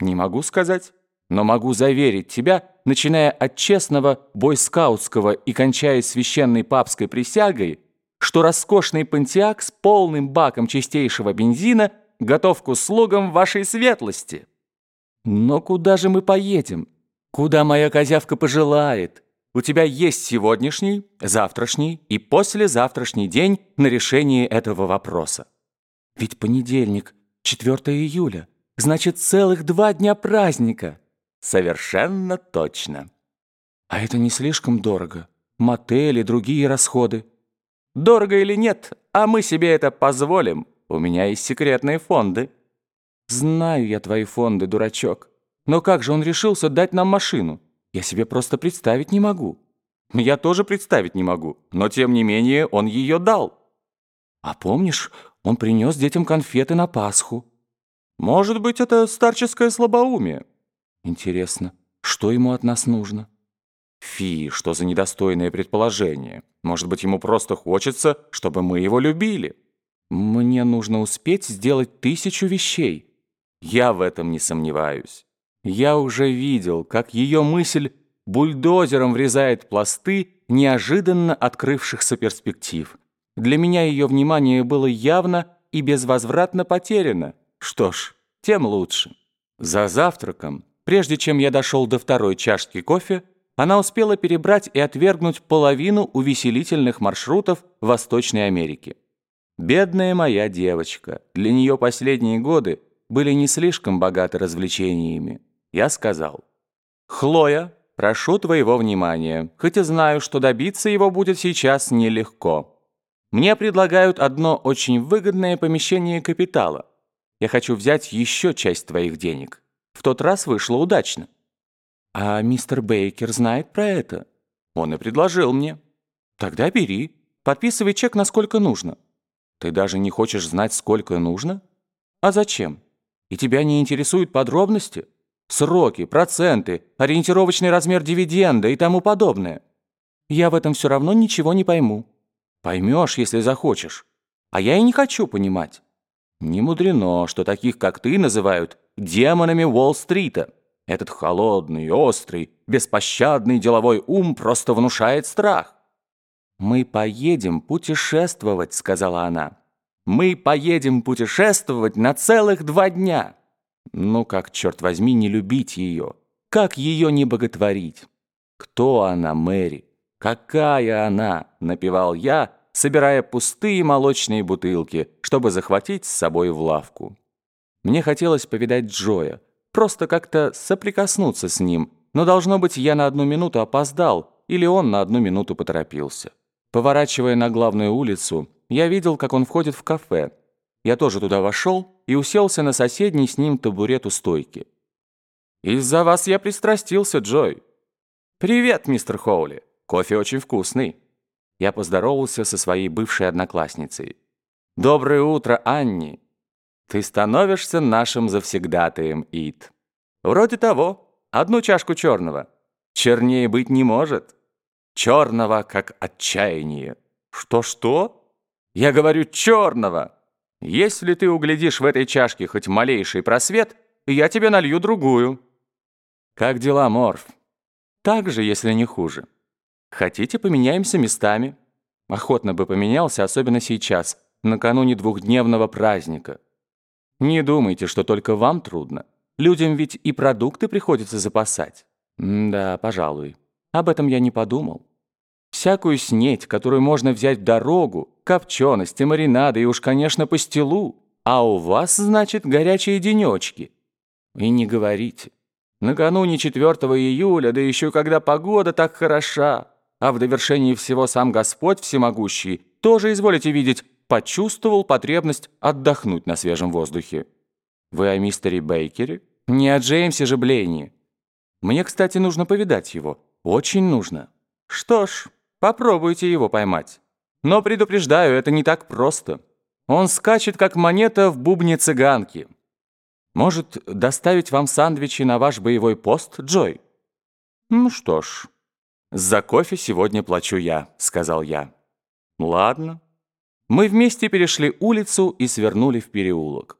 Не могу сказать, но могу заверить тебя, начиная от честного бойскаутского и кончая священной папской присягой, что роскошный пантеак с полным баком чистейшего бензина готов к услугам вашей светлости. Но куда же мы поедем? Куда моя козявка пожелает? У тебя есть сегодняшний, завтрашний и послезавтрашний день на решение этого вопроса. Ведь понедельник, 4 июля, значит целых два дня праздника. Совершенно точно. А это не слишком дорого? Мотели, другие расходы. Дорого или нет, а мы себе это позволим. У меня есть секретные фонды. Знаю я твои фонды, дурачок. Но как же он решился дать нам машину? Я себе просто представить не могу. Я тоже представить не могу, но тем не менее он ее дал. А помнишь, он принес детям конфеты на Пасху. Может быть, это старческое слабоумие. Интересно, что ему от нас нужно? Фи, что за недостойное предположение. Может быть, ему просто хочется, чтобы мы его любили. Мне нужно успеть сделать тысячу вещей. Я в этом не сомневаюсь. Я уже видел, как ее мысль бульдозером врезает пласты неожиданно открывшихся перспектив. Для меня ее внимание было явно и безвозвратно потеряно. Что ж, тем лучше. За завтраком, прежде чем я дошел до второй чашки кофе, она успела перебрать и отвергнуть половину увеселительных маршрутов Восточной Америки. Бедная моя девочка, для нее последние годы были не слишком богаты развлечениями. Я сказал, «Хлоя, прошу твоего внимания, хоть и знаю, что добиться его будет сейчас нелегко. Мне предлагают одно очень выгодное помещение капитала. Я хочу взять еще часть твоих денег. В тот раз вышло удачно». «А мистер Бейкер знает про это?» «Он и предложил мне». «Тогда бери. Подписывай чек на сколько нужно». «Ты даже не хочешь знать, сколько нужно?» «А зачем? И тебя не интересуют подробности? Сроки, проценты, ориентировочный размер дивиденда и тому подобное?» «Я в этом все равно ничего не пойму». «Поймешь, если захочешь. А я и не хочу понимать». «Не мудрено, что таких, как ты, называют демонами Уолл-стрита». Этот холодный, острый, беспощадный деловой ум просто внушает страх. «Мы поедем путешествовать», — сказала она. «Мы поедем путешествовать на целых два дня». Ну как, черт возьми, не любить ее? Как ее не боготворить? Кто она, Мэри? Какая она? Напевал я, собирая пустые молочные бутылки, чтобы захватить с собой в лавку. Мне хотелось повидать Джоя, Просто как-то соприкоснуться с ним. Но, должно быть, я на одну минуту опоздал, или он на одну минуту поторопился. Поворачивая на главную улицу, я видел, как он входит в кафе. Я тоже туда вошел и уселся на соседний с ним табурет у стойки. «Из-за вас я пристрастился, Джой». «Привет, мистер Хоули. Кофе очень вкусный». Я поздоровался со своей бывшей одноклассницей. «Доброе утро, Анни. Ты становишься нашим завсегдатаем, Ит. Вроде того. Одну чашку черного. Чернее быть не может. Черного, как отчаяние. Что-что? Я говорю черного. Если ты углядишь в этой чашке хоть малейший просвет, я тебе налью другую. Как дела, Морф? Так же, если не хуже. Хотите, поменяемся местами? Охотно бы поменялся, особенно сейчас, накануне двухдневного праздника. Не думайте, что только вам трудно. Людям ведь и продукты приходится запасать. М да, пожалуй. Об этом я не подумал. Всякую снеть, которую можно взять в дорогу, копчености, маринады и уж, конечно, пастилу. А у вас, значит, горячие денечки. И не говорите. Накануне 4 июля, да еще когда погода так хороша, а в довершении всего сам Господь Всемогущий, тоже, изволите видеть, почувствовал потребность отдохнуть на свежем воздухе. Вы о мистере Бейкере? Не о Джеймсе же Блейни. Мне, кстати, нужно повидать его. Очень нужно. Что ж, попробуйте его поймать. Но предупреждаю, это не так просто. Он скачет, как монета в бубне цыганки. Может, доставить вам сандвичи на ваш боевой пост, Джой? Ну что ж, за кофе сегодня плачу я, сказал я. Ладно. Мы вместе перешли улицу и свернули в переулок.